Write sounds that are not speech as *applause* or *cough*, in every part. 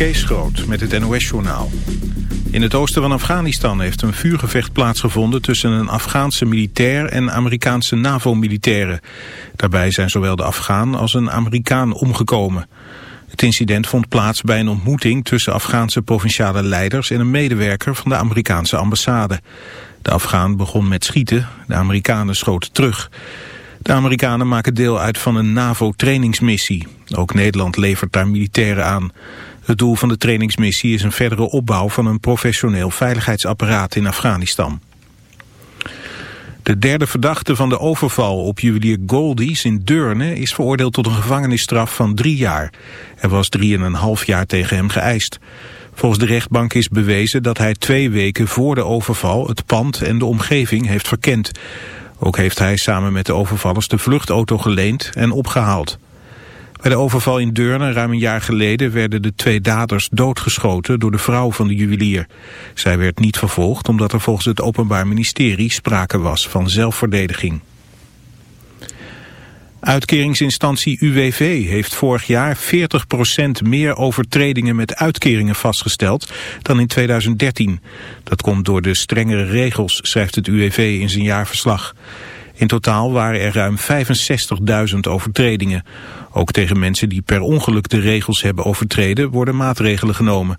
Kees Groot met het NOS-journaal. In het oosten van Afghanistan heeft een vuurgevecht plaatsgevonden... tussen een Afghaanse militair en Amerikaanse NAVO-militairen. Daarbij zijn zowel de Afghaan als een Amerikaan omgekomen. Het incident vond plaats bij een ontmoeting tussen Afghaanse provinciale leiders... en een medewerker van de Amerikaanse ambassade. De Afghaan begon met schieten, de Amerikanen schoten terug... De Amerikanen maken deel uit van een NAVO-trainingsmissie. Ook Nederland levert daar militairen aan. Het doel van de trainingsmissie is een verdere opbouw van een professioneel veiligheidsapparaat in Afghanistan. De derde verdachte van de overval op juwelier Goldies in Deurne is veroordeeld tot een gevangenisstraf van drie jaar. Er was drieënhalf jaar tegen hem geëist. Volgens de rechtbank is bewezen dat hij twee weken voor de overval het pand en de omgeving heeft verkend. Ook heeft hij samen met de overvallers de vluchtauto geleend en opgehaald. Bij de overval in Deurne ruim een jaar geleden werden de twee daders doodgeschoten door de vrouw van de juwelier. Zij werd niet vervolgd omdat er volgens het Openbaar Ministerie sprake was van zelfverdediging. Uitkeringsinstantie UWV heeft vorig jaar 40% meer overtredingen met uitkeringen vastgesteld dan in 2013. Dat komt door de strengere regels, schrijft het UWV in zijn jaarverslag. In totaal waren er ruim 65.000 overtredingen. Ook tegen mensen die per ongeluk de regels hebben overtreden worden maatregelen genomen.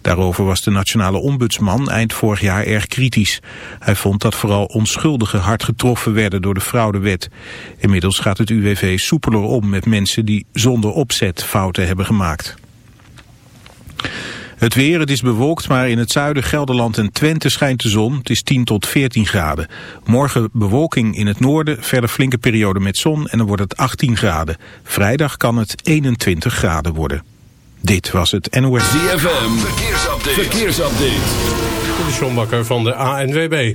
Daarover was de nationale ombudsman eind vorig jaar erg kritisch. Hij vond dat vooral onschuldigen hard getroffen werden door de fraudewet. Inmiddels gaat het UWV soepeler om met mensen die zonder opzet fouten hebben gemaakt. Het weer, het is bewolkt, maar in het zuiden, Gelderland en Twente schijnt de zon. Het is 10 tot 14 graden. Morgen bewolking in het noorden, verder flinke periode met zon en dan wordt het 18 graden. Vrijdag kan het 21 graden worden. Dit was het NOS. ZFM, verkeersupdate. verkeersupdate. De Sjombakker van de ANWB.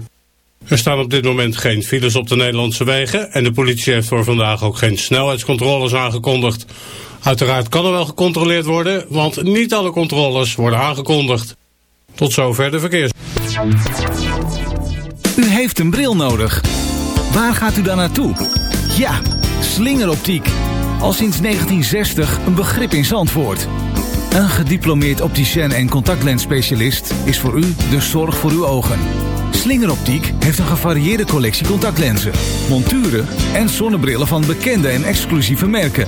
Er staan op dit moment geen files op de Nederlandse wegen... en de politie heeft voor vandaag ook geen snelheidscontroles aangekondigd. Uiteraard kan er wel gecontroleerd worden, want niet alle controles worden aangekondigd. Tot zover de verkeers. U heeft een bril nodig. Waar gaat u dan naartoe? Ja, slingeroptiek. Al sinds 1960 een begrip in Zandvoort. Een gediplomeerd opticien en contactlensspecialist is voor u de zorg voor uw ogen. Slingeroptiek heeft een gevarieerde collectie contactlenzen, monturen en zonnebrillen van bekende en exclusieve merken.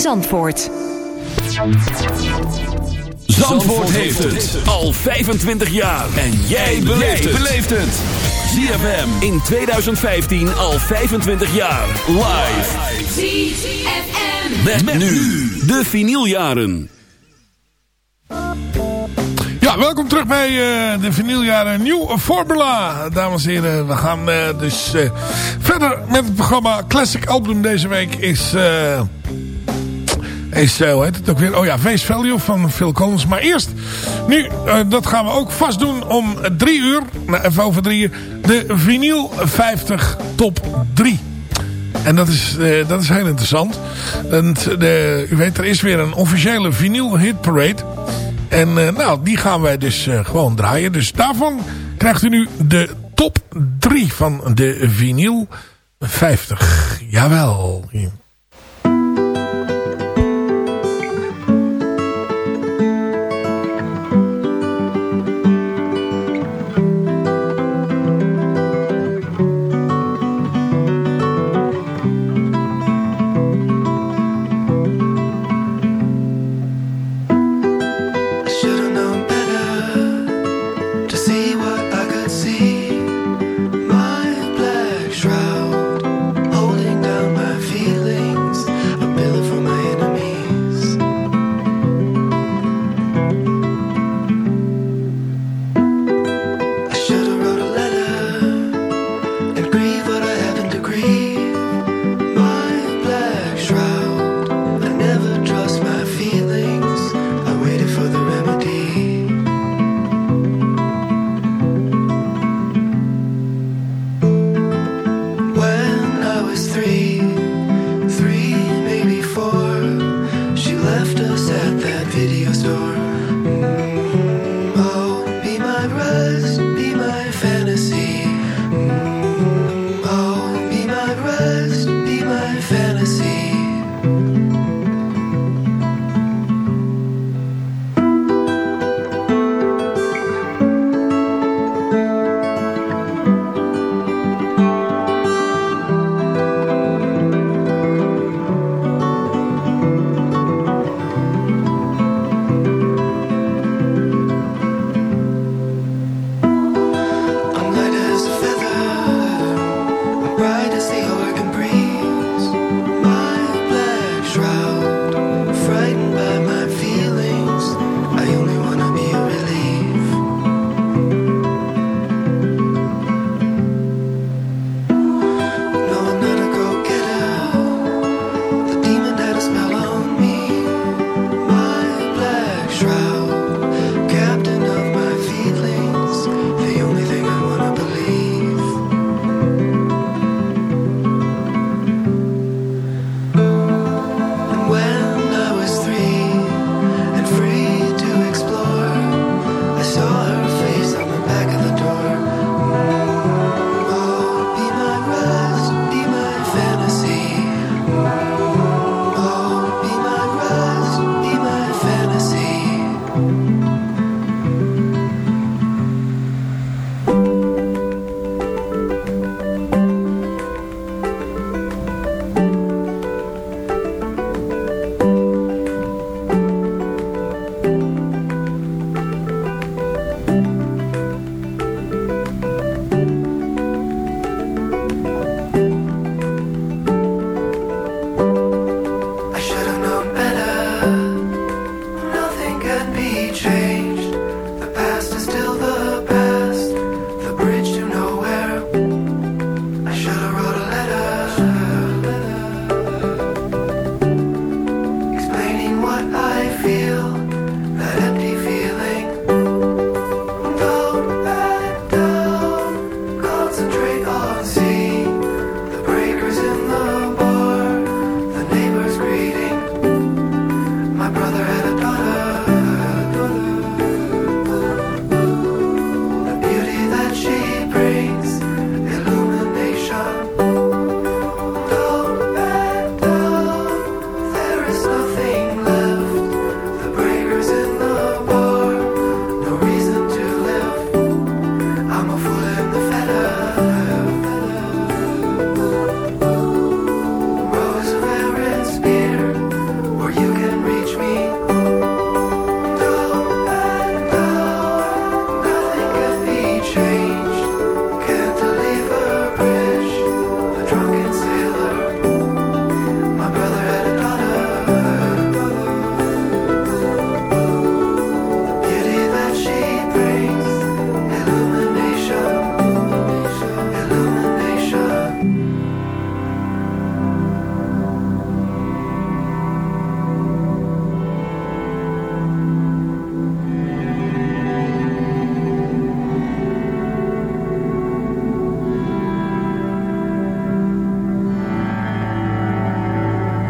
Zandvoort. Zandvoort heeft het al 25 jaar. En jij beleeft het. ZFM in 2015 al 25 jaar. Live. ZFM. Met, met nu de vinyljaren. Ja, welkom terug bij uh, de vinyljaren Nieuw Formula. Dames en heren, we gaan uh, dus uh, verder met het programma Classic Album deze week is... is, hoe heet het ook weer? Oh ja, Face Value van Phil Collins. Maar eerst, nu, dat gaan we ook vast doen om drie uur, nou, even over drie uur, de vinyl 50 top 3. En dat is, uh, dat is heel interessant. De, u weet, er is weer een officiële vinyl hit parade. En nou, die gaan wij dus gewoon draaien. Dus daarvan krijgt u nu de top 3 van de vinyl 50. Jawel.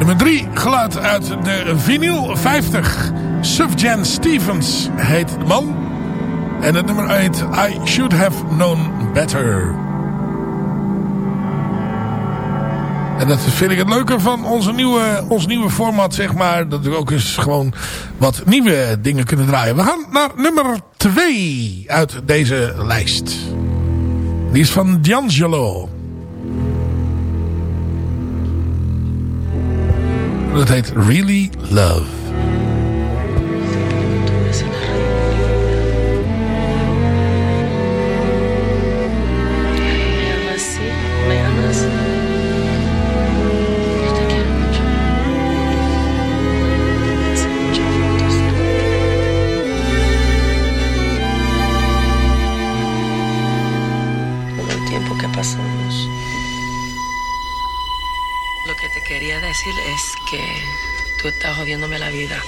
Nummer 3, geluid uit de vinyl 50. Sufjan Stevens heet de man. En het nummer 8, I Should Have Known Better. En dat vind ik het leuke van onze nieuwe, ons nieuwe format, zeg maar. Dat we ook eens gewoon wat nieuwe dingen kunnen draaien. We gaan naar nummer 2 uit deze lijst. Die is van D'Angelo. Dat heet Really Love. tú estás jodiéndome la vida.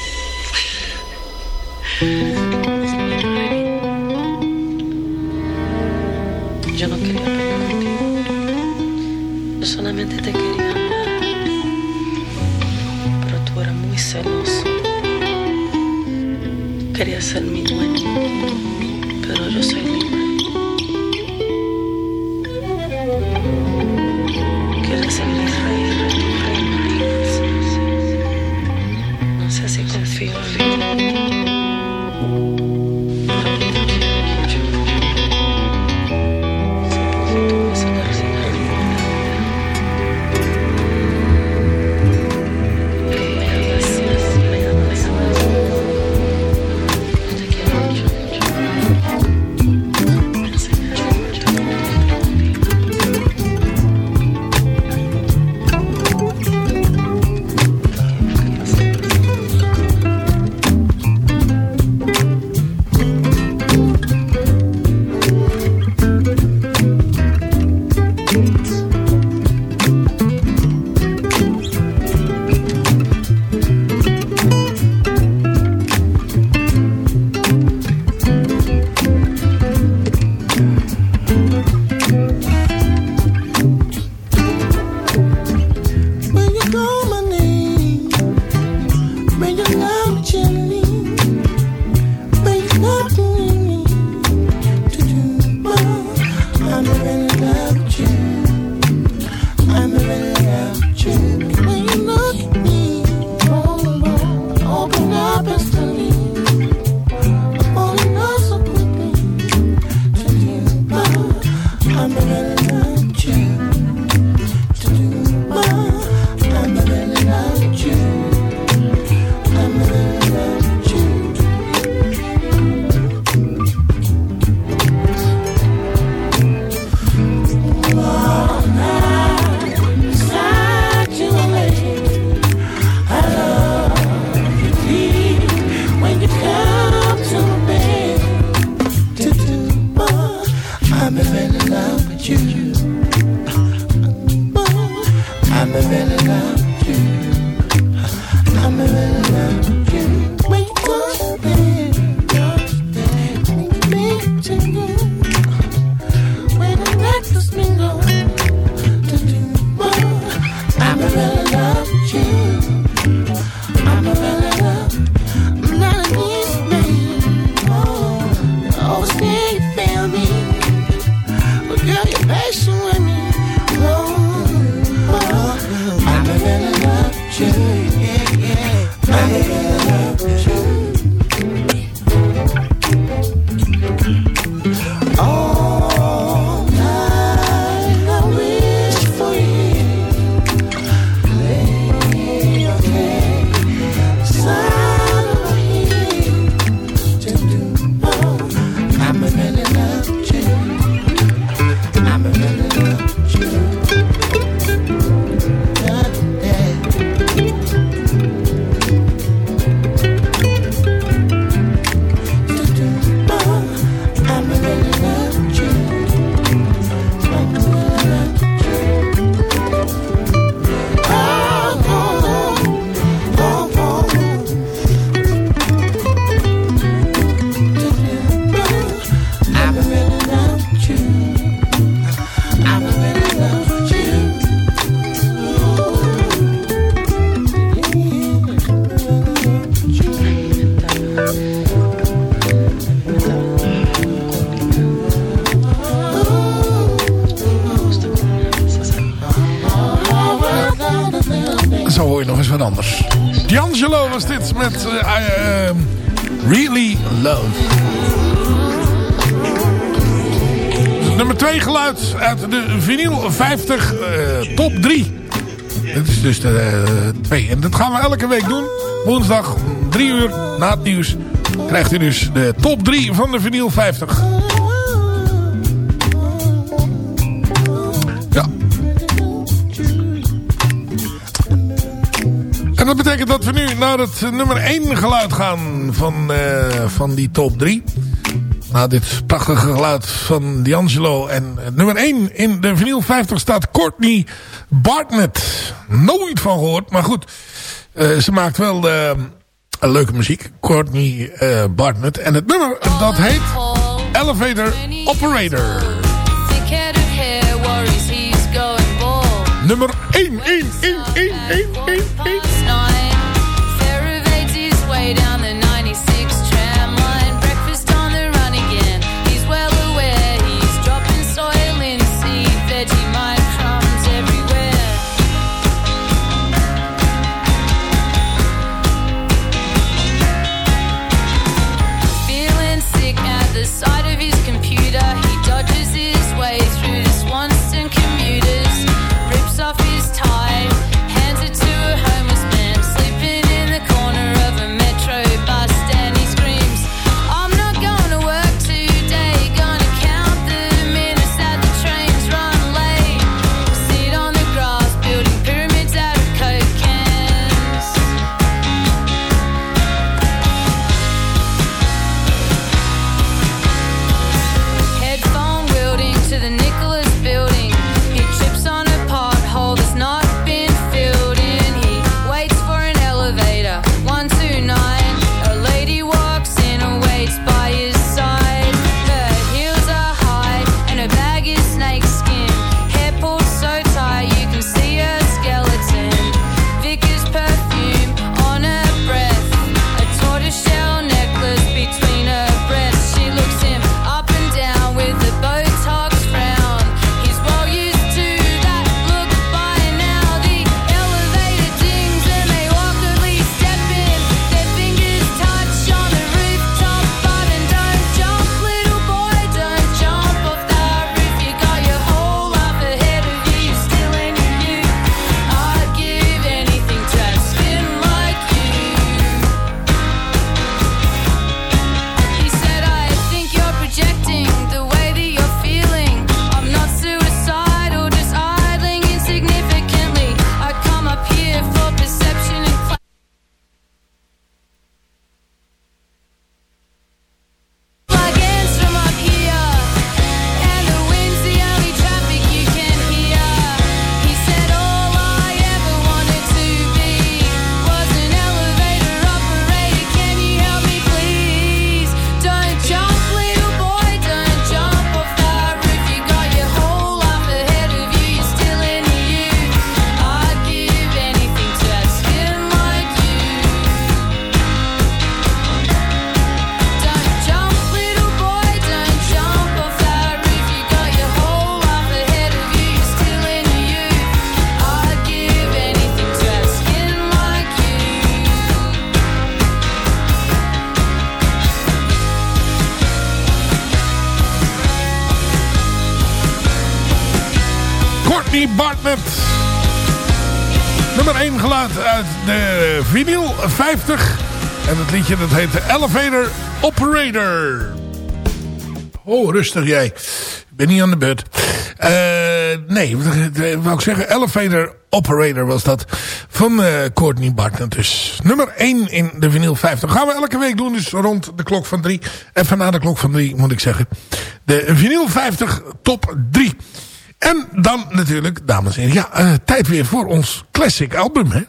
Jungle. Dit is dus de 2. en dat gaan we elke week doen. Woensdag 3 uur na het nieuws krijgt u dus de top 3 van de vinyl 50. Ja. En dat betekent dat we nu naar het nummer 1 geluid gaan van, uh, van die top 3. Na dit prachtige geluid van D'Angelo. En nummer 1 in de vinyl 50 staat Courtney Bartnett. Nooit van gehoord, maar goed. Uh, ze maakt wel uh, leuke muziek. Courtney uh, Bartnett. En het nummer dat heet Elevator Operator. Nummer 1, 1, 1, 1, 1, 1, 1. Nummer 1 geluid uit de vinyl 50. En het liedje dat heet Elevator Operator. Oh, rustig jij. Ik ben niet aan de beurt. Eh, nee, wou ik zeggen? Elevator Operator was dat. Van eh, Courtney Bartlett dus. Nummer 1 in de vinyl 50. Gaan we elke week doen, dus rond de klok van 3. Even na de klok van 3 moet ik zeggen. De vinyl 50 top 3. En dan natuurlijk, dames en heren, ja, eh, tijd weer voor ons classic album, hè?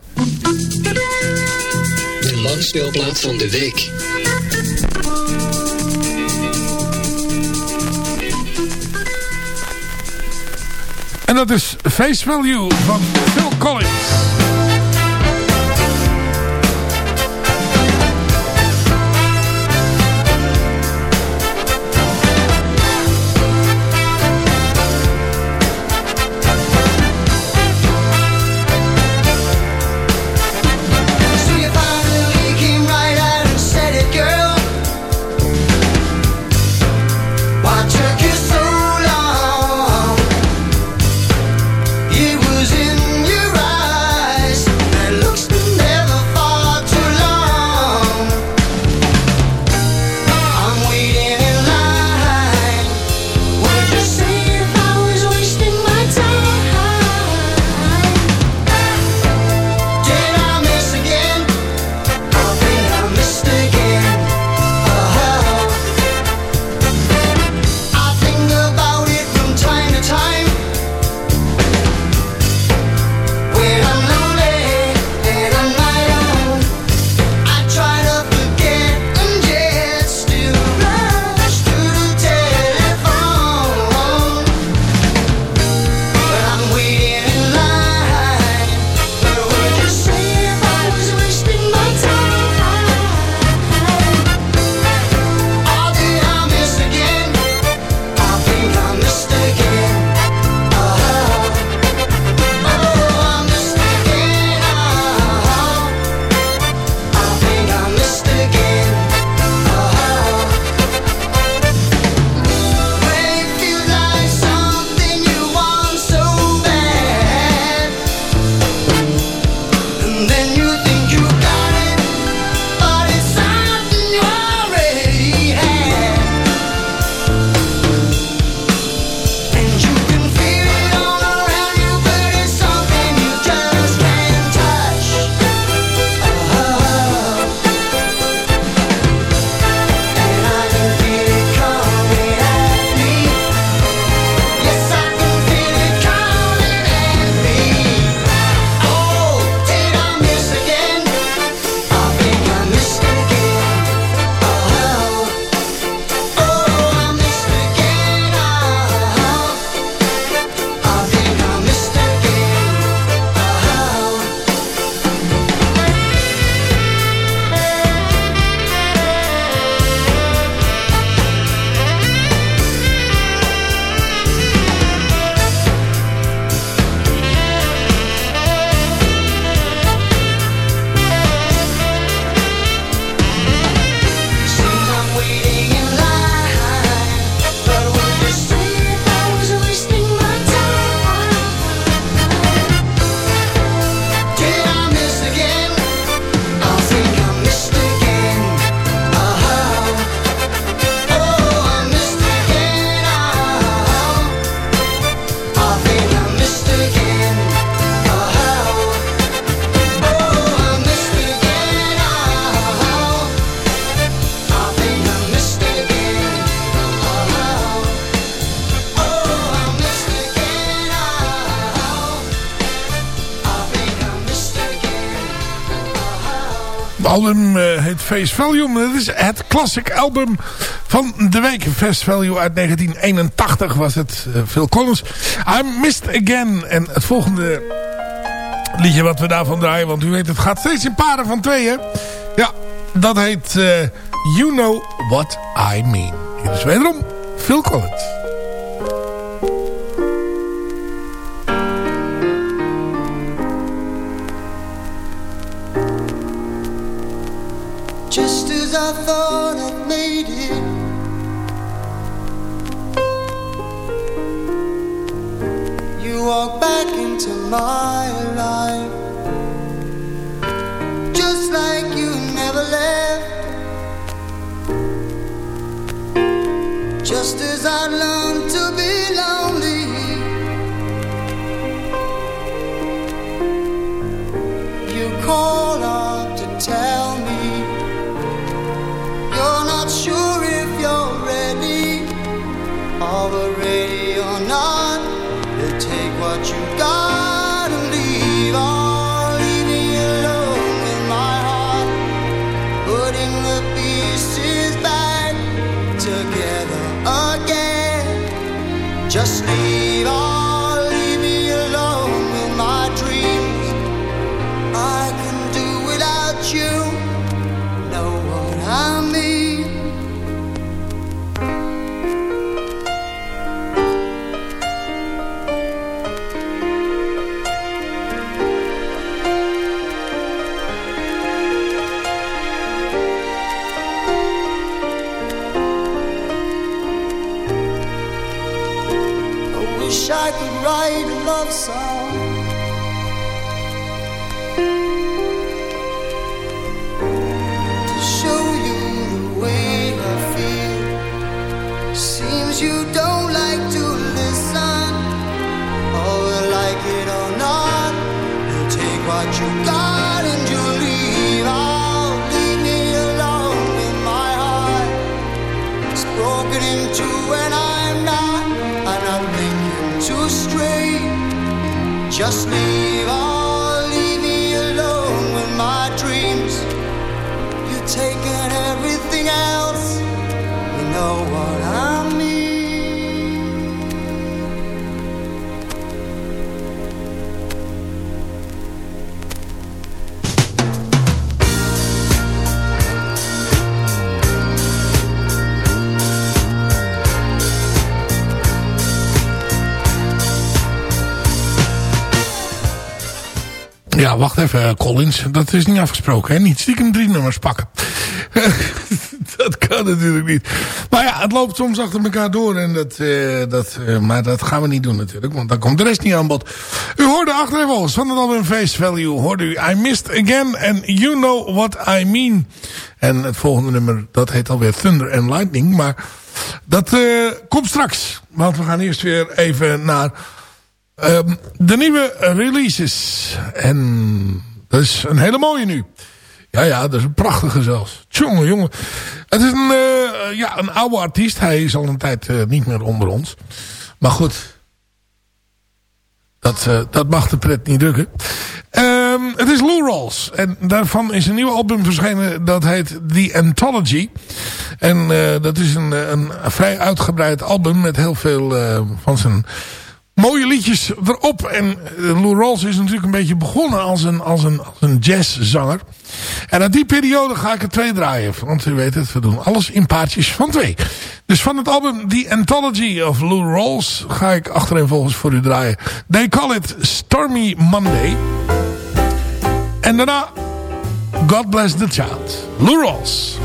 De langspeelplaat van de week. En dat is Face Value van Phil Collins. Album eh, heet Face Value. Het is het classic album van de week. Face Value uit 1981 was het. Uh, Phil Collins. I Missed Again. En het volgende liedje wat we daarvan draaien. Want u weet het gaat steeds in paren van tweeën. Ja, dat heet uh, You Know What I Mean. Hier is wederom Phil Collins. I thought I'd made it. You walk back into my life. Just like you never left. Just as I learned to be lonely. Again. Just leave, or song. Just leave, Ja, wacht even, Collins. Dat is niet afgesproken, hè? Niet stiekem drie nummers pakken. *laughs* dat kan natuurlijk niet. Maar ja, het loopt soms achter elkaar door. En dat, eh, dat, eh, maar dat gaan we niet doen natuurlijk. Want dan komt de rest niet aan bod. U hoorde achter even van het album Face Value. Hoorde u I Missed Again and You Know What I Mean. En het volgende nummer, dat heet alweer Thunder and Lightning. Maar dat eh, komt straks. Want we gaan eerst weer even naar... Ehm, de nieuwe releases. En dat is een hele mooie nu. Ja, ja, dat is een prachtige zelfs. Tjonge, jongen. Het is een, eh, ja, een oude artiest. Hij is al een tijd eh, niet meer onder ons. Maar goed. Dat, eh, dat mag de pret niet drukken. Ehm, het is Lou Rawls. En daarvan is een nieuw album verschenen. Dat heet The Anthology. En dat is een, een vrij uitgebreid album. Met heel veel van zijn mooie liedjes erop. En uh, Lou Rawls is natuurlijk een beetje begonnen als een, als een, als een jazzzanger. En uit die periode ga ik er twee draaien. Want u weet het, we doen alles in paardjes van twee. Dus van het album The Anthology of Lou Rawls ga ik achtereenvolgens voor u draaien. They call it Stormy Monday. En daarna God Bless the Child. Lou Rawls.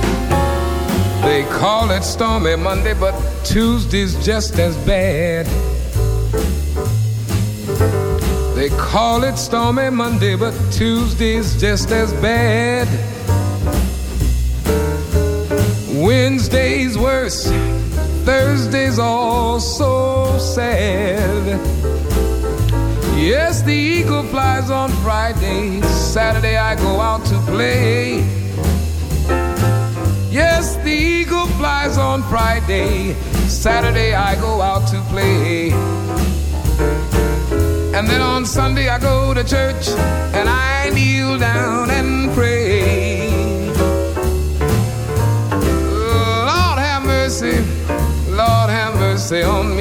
They call it Stormy Monday, but Tuesday's just as bad. They call it Stormy Monday, but Tuesday's just as bad. Wednesday's worse, Thursday's all so sad. Yes, the eagle flies on Friday, Saturday I go out to play. Yes, the eagle flies on Friday, Saturday I go out to play. And then on Sunday I go to church and I kneel down and pray. Lord have mercy, Lord have mercy on me.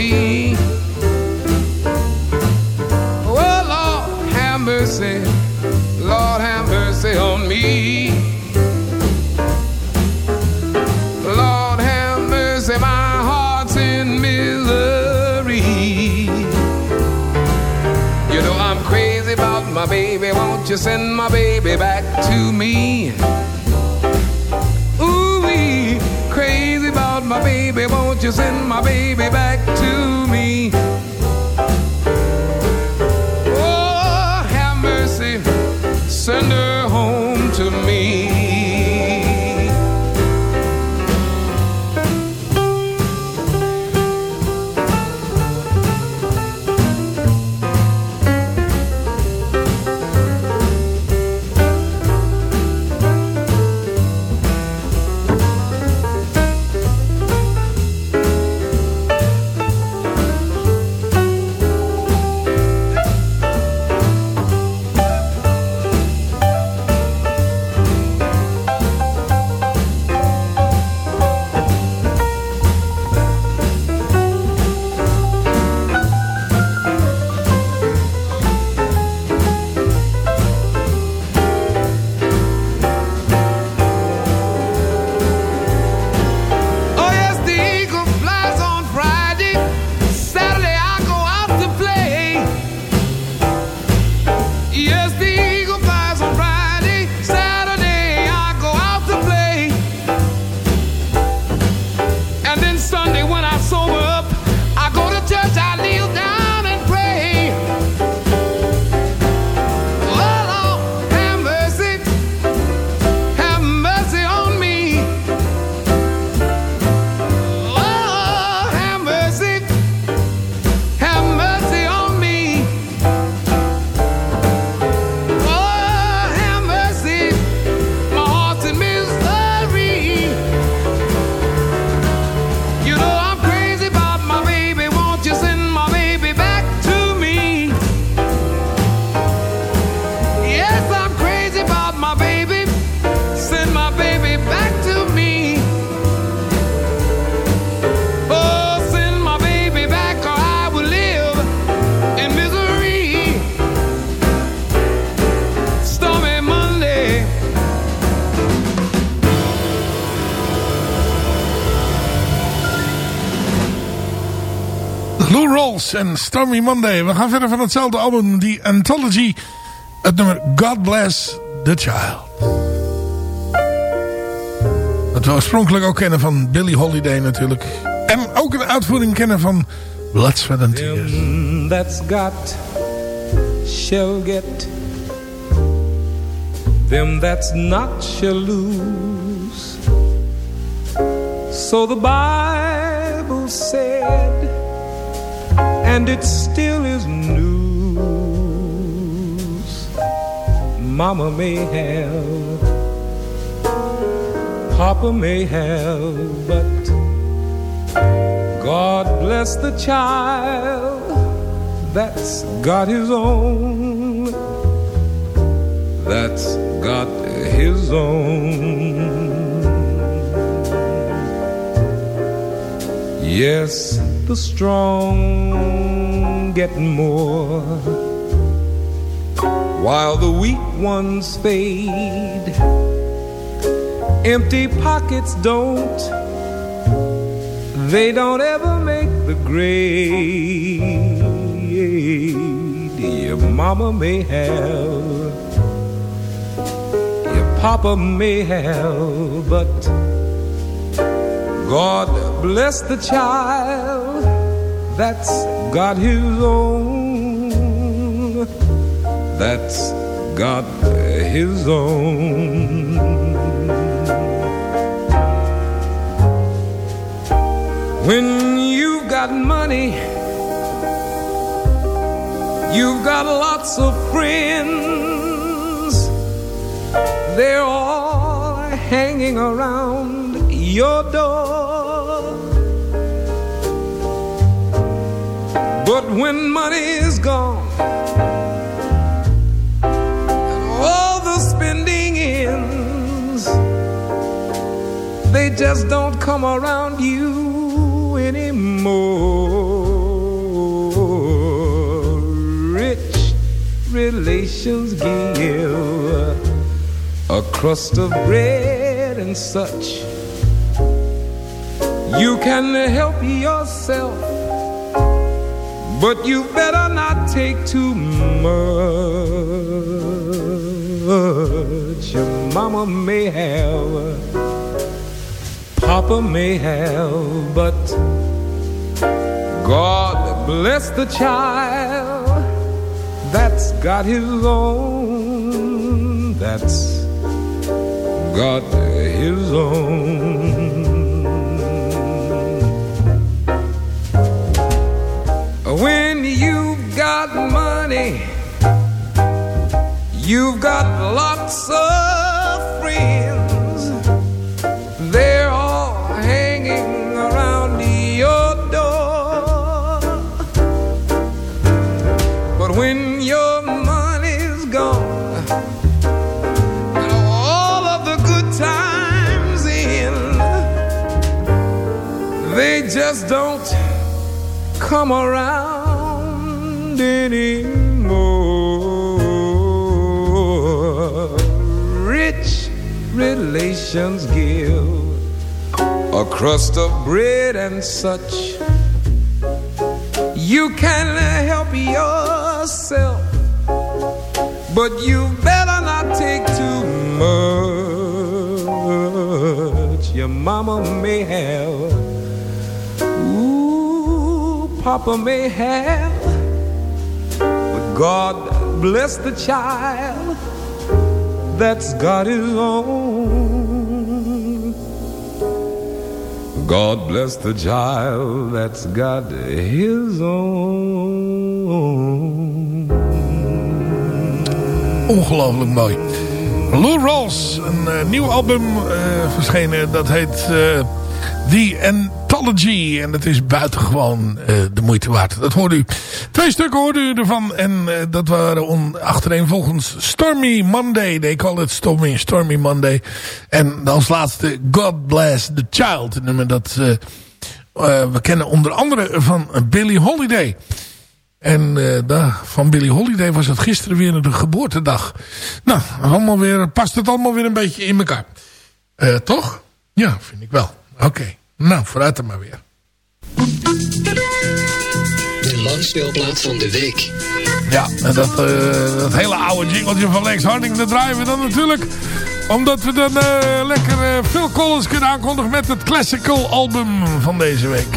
Won't you send my baby back to me? Ooh, wee, crazy about my baby, won't you send my baby back to me? En Stormy Monday. We gaan verder van hetzelfde album, die Anthology. Het nummer God Bless the Child. Dat we oorspronkelijk ook kennen van Billie Holiday natuurlijk. En ook een uitvoering kennen van Blood, Sweat and Tears. Them that's got shall get. Them that's not shall lose. So the Bible said, and it still is news. Mama may have, Papa may have, but God bless the child that's got his own. That's got his own. Yes, the strong get more while the weak ones fade. Empty pockets don't they don't ever make the grade. Your mama may have, your papa may have, but God bless the child that's got his own. That's got his own. When you've got money, you've got lots of friends. They're all hanging around your door. But when money is gone, and all the spending ends, they just don't come around you anymore. Rich relations give a crust of bread and such. You can help yourself, but you better not take too much. Your mama may have, Papa may have, but God bless the child that's got his own. That's got his own. You've got lots of friends. They're all hanging around your door. But when your money's gone, and all of the good times in, they just don't come around anymore. Relations give a crust of bread and such. You can help yourself, but you better not take too much. Your mama may have ooh, Papa may have, but God bless the child that's got his own. God bless the child that's got his own. Ongelooflijk mooi. Lou Rawls, een uh, nieuw album uh, verschenen. Dat heet uh, The Anthology. En dat is buitengewoon uh, de moeite waard. Dat hoorde u. Twee stukken hoorde u ervan. En uh, dat waren achtereenvolgens Stormy Monday. They call it Stormy, Stormy Monday. En als laatste God Bless the Child. Nummer dat uh, we kennen onder andere van Billie Holiday. En van Billie Holiday was het gisteren weer de geboortedag. Nou, allemaal weer, past het allemaal weer een beetje in elkaar. toch? Ja, vind ik wel. Oké. Nou, vooruit er maar weer. De langspeelplaat van de week. Ja, en dat, uh, dat hele oude jingeltje van Lex Harding, dat draaien we dan natuurlijk. Omdat we dan uh, lekker uh, Phil Collins kunnen aankondigen met het classical album van deze week.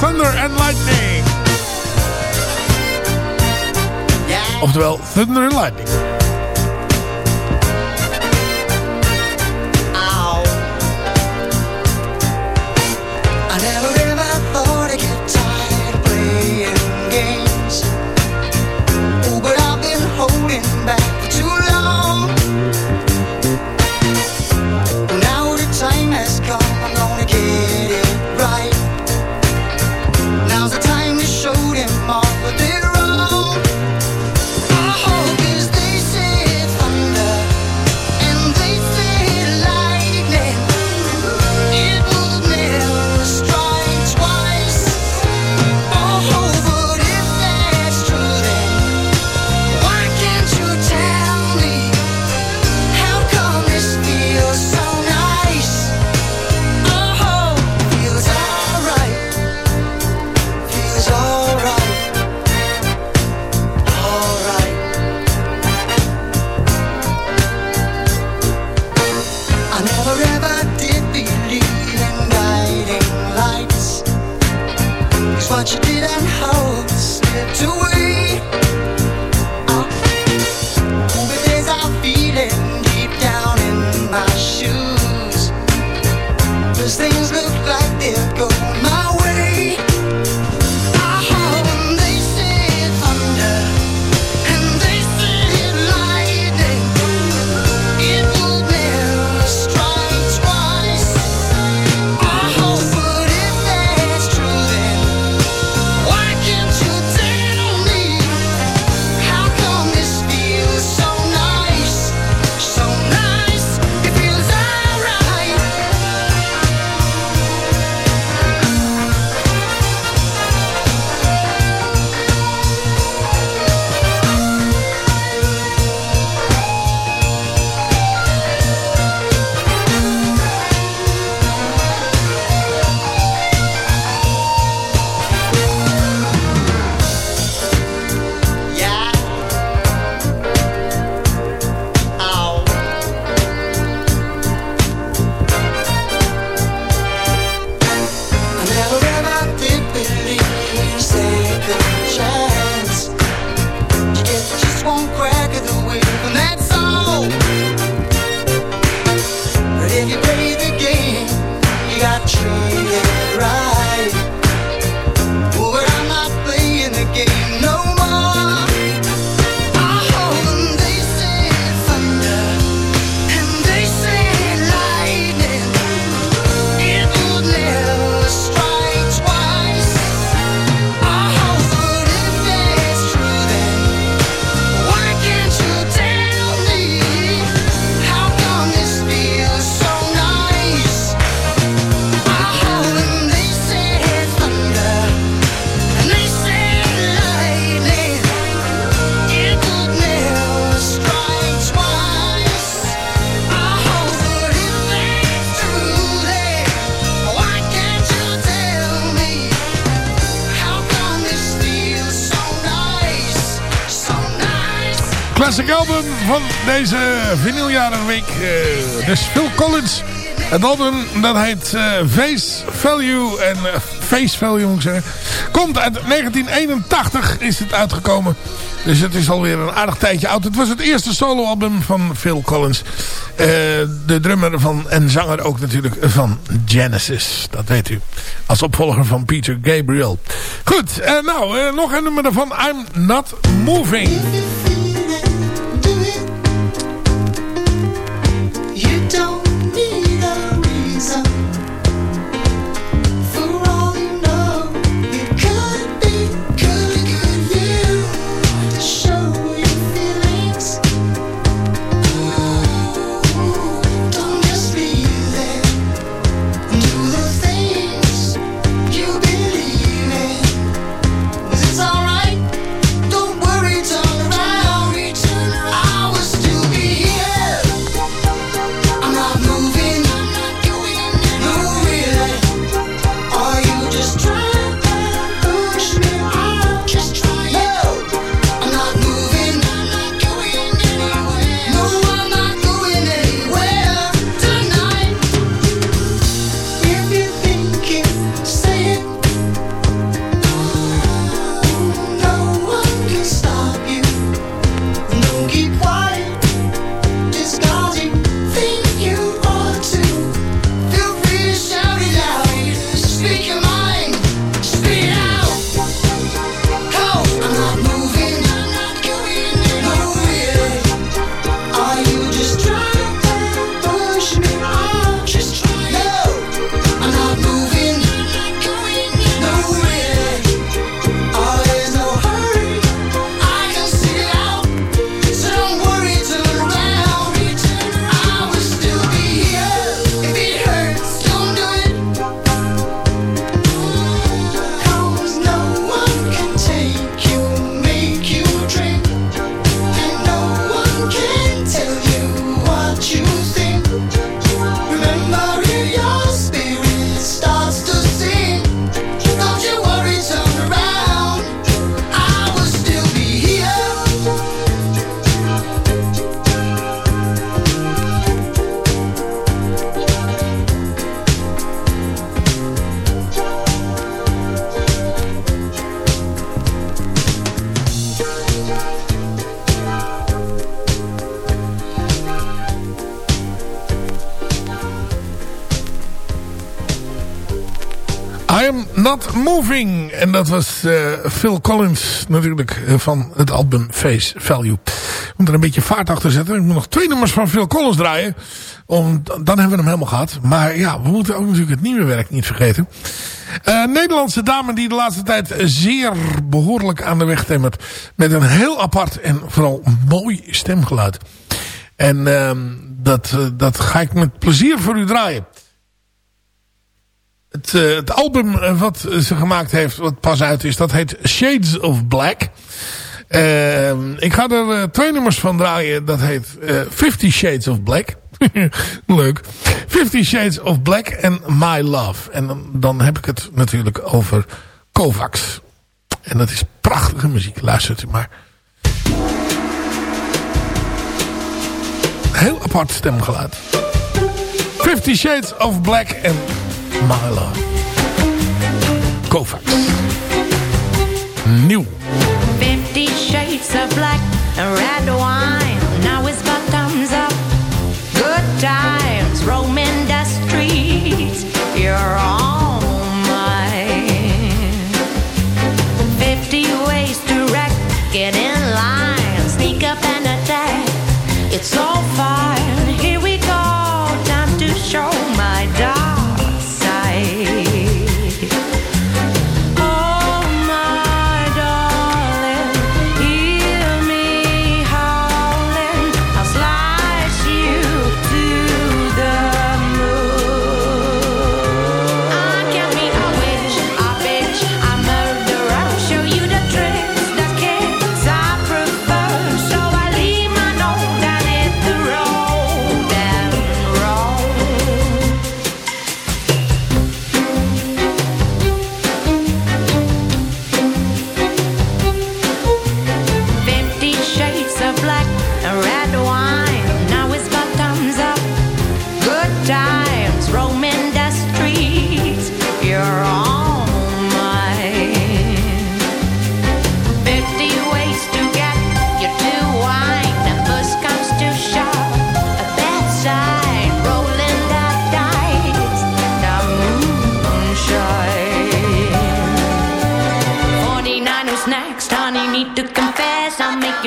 Thunder and Lightning. Yeah. Oftewel Thunder and Lightning. Classic album van deze vinyljarenweek. Uh, dus Phil Collins. Het album dat heet uh, Face Value. En uh, Face Value moet ik zeggen. Komt uit 1981 is het uitgekomen. Dus het is alweer een aardig tijdje oud. Het was het eerste soloalbum van Phil Collins. De drummer van en zanger ook natuurlijk van Genesis. Dat weet u. Als opvolger van Peter Gabriel. Goed, nou, nog een nummer van I'm Not Moving. En dat was uh, Phil Collins natuurlijk uh, van het album Face Value. Ik moet er een beetje vaart achter zetten. Ik moet nog twee nummers van Phil Collins draaien. Om, dan hebben we hem helemaal gehad. Maar ja, we moeten ook natuurlijk het nieuwe werk niet vergeten. Uh, Nederlandse dame die de laatste tijd zeer behoorlijk aan de weg timmert. Met een heel apart en vooral mooi stemgeluid. En dat, dat ga ik met plezier voor u draaien. Het, uh, het, album wat ze gemaakt heeft, wat pas uit is, dat heet Shades of Black. Uh, ik ga er uh, twee nummers van draaien. Dat heet Fifty Shades of Black. *laughs* Leuk. Fifty Shades of Black en My Love. En dan, dan heb ik het natuurlijk over Kovacs. En dat is prachtige muziek. Luistert u maar. Heel apart stemgeluid. Fifty Shades of Black en My Love. Kovacs. Nieuw. Fifty shades of black and red wine.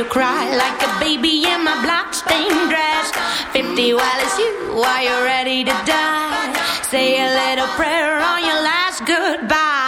you cry like a baby in my blockstained dress. 50 while it's you, while you're ready to die. Say a little prayer on your last goodbye.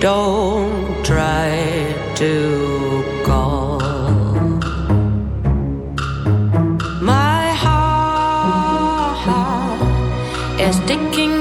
Don't try to call. My heart is ticking.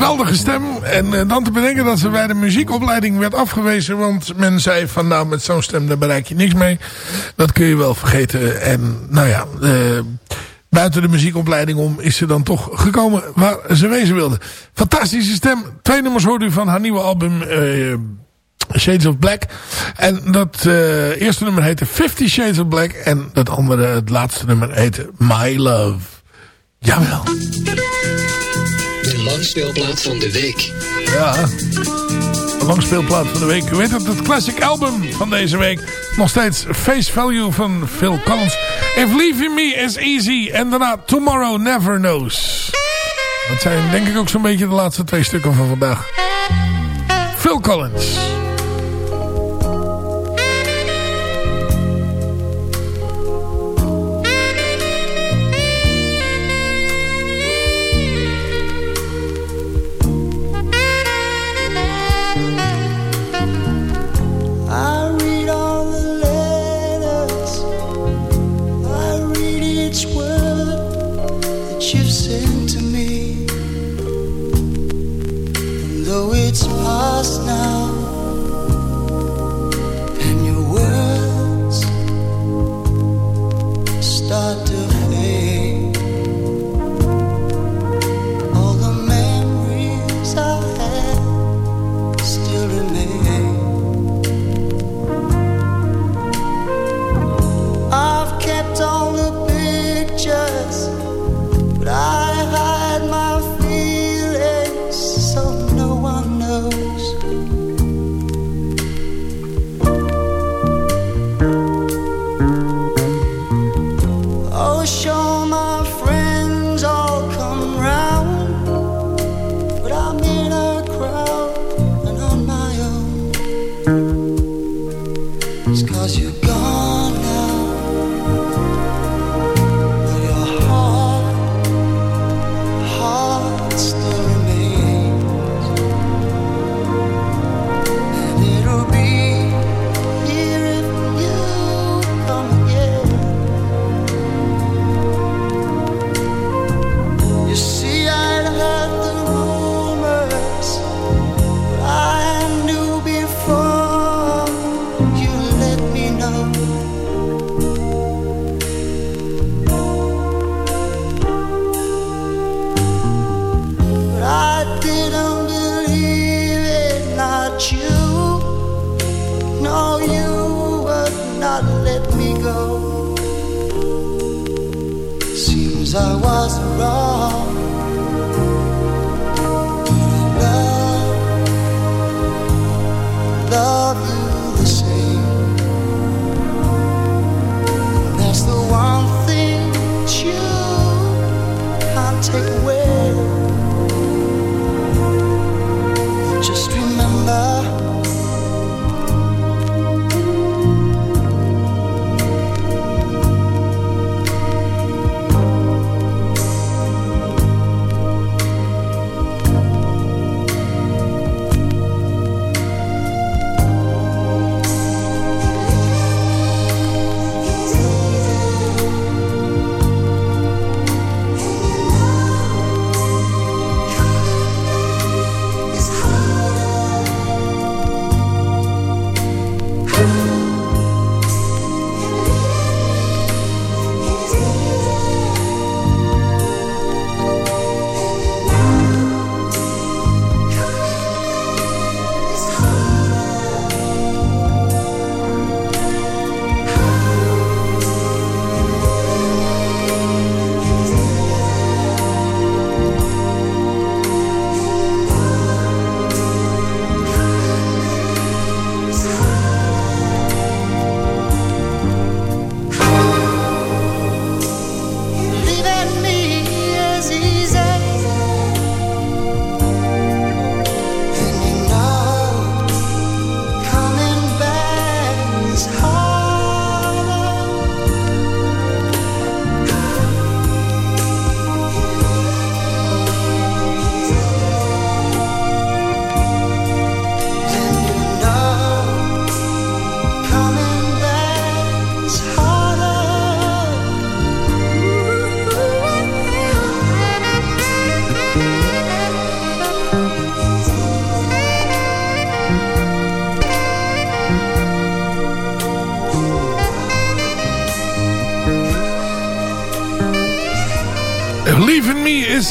Geweldige stem. En eh, dan te bedenken dat ze bij de muziekopleiding werd afgewezen. Want men zei van nou met zo'n stem daar bereik je niks mee. Dat kun je wel vergeten. En nou ja, eh, buiten de muziekopleiding om is ze dan toch gekomen waar ze wezen wilde. Fantastische stem. Twee nummers hoort u van haar nieuwe album... eh, Shades of Black. En dat eerste nummer heette Fifty Shades of Black. En dat andere, het laatste nummer heette My Love. Jawel. Langspeelplaat van de week. Ja. Langspeelplaat van de week. U weet het, het classic album van deze week. Nog steeds Face Value van Phil Collins. If Leaving Me is Easy. En daarna Tomorrow Never Knows. Dat zijn denk ik ook zo'n beetje de laatste twee stukken van vandaag. Phil Collins.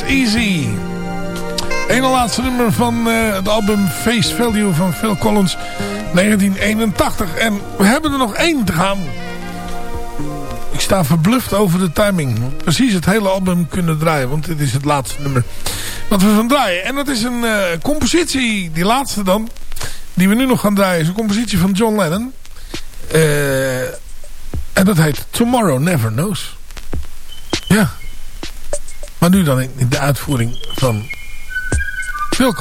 Easy. Ene laatste nummer van uh, het album Face Value van Phil Collins 1981. En we hebben er nog één te gaan. Ik sta verbluft over de timing. Precies het hele album kunnen draaien. Want dit is het laatste nummer wat we gaan draaien. En dat is een uh, compositie, die laatste dan. Die we nu nog gaan draaien. is een compositie van John Lennon. Uh, en dat heet Tomorrow Never Knows. Ja. Maar nu dan in de uitvoering van Phil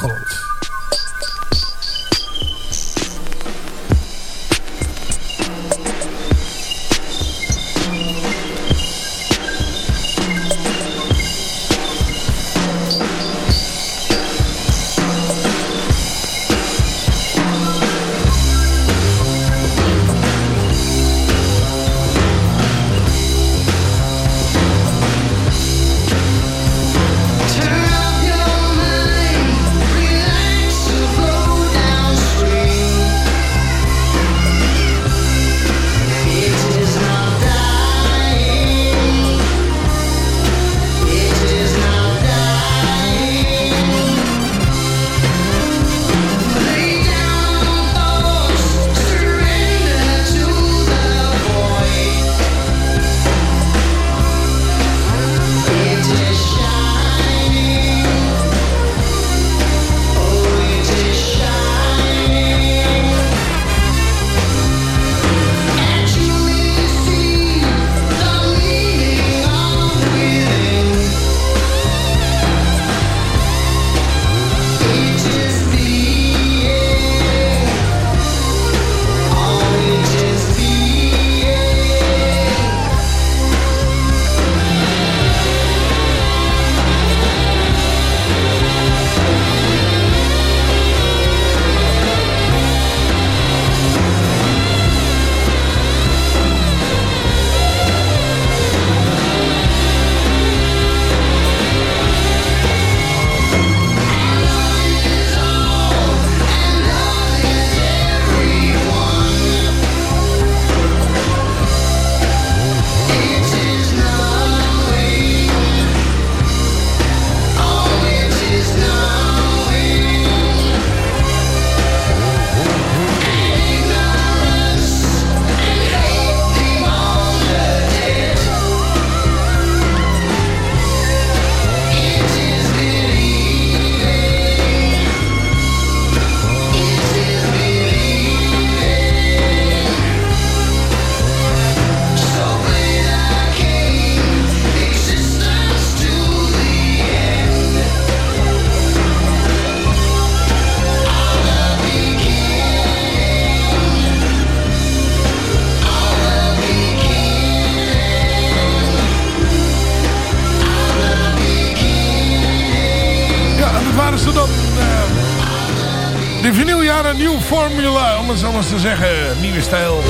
zeggen. Nieuwe stijl.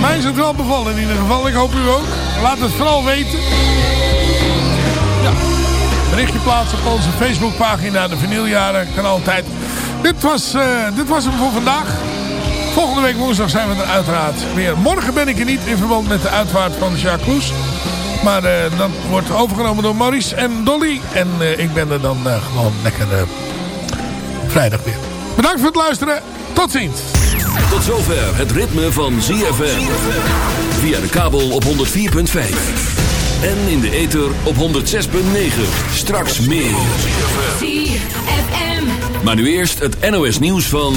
Mij is het wel bevallen in ieder geval. Ik hoop u ook. Laat het vooral weten. Ja. Berichtje plaatsen op onze Facebookpagina. De vinyljaren kan altijd. Dit was, uh, dit was hem voor vandaag. Volgende week woensdag zijn we er uiteraard weer. Morgen ben ik er niet in verband met de uitvaart van Jacques Loes. Maar uh, dat wordt overgenomen door Maurice en Dolly. En uh, ik ben er dan gewoon lekker vrijdag weer. Bedankt voor het luisteren. Tot ziens. Tot zover het ritme van ZFM. Via de kabel op 104.5. En in de ether op 106.9. Straks meer. Maar nu eerst het NOS nieuws van...